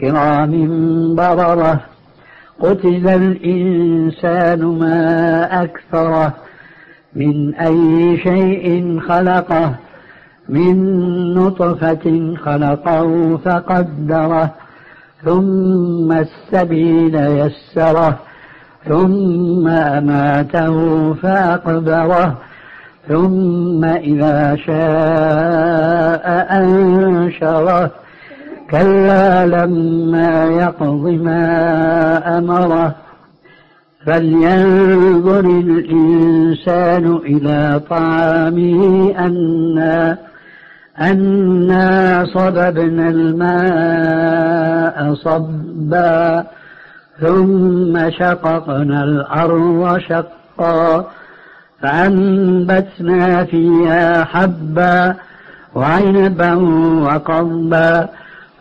كرام بررة قتل الإنسان ما أكثره. من أي شيء خلقه؟ من نطفة خلقه فقدره. ثم السبيل يسره ثم أماته فأقبره ثم إذا شاء أنشره. كلا لما يقض ما أمره فلينظر الإنسان إلى طعامه أنا أنا صببنا الماء صبا ثم شققنا الأرض شقا فأنبتنا فيها حبا وعنبا وقضبا.